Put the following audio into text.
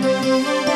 World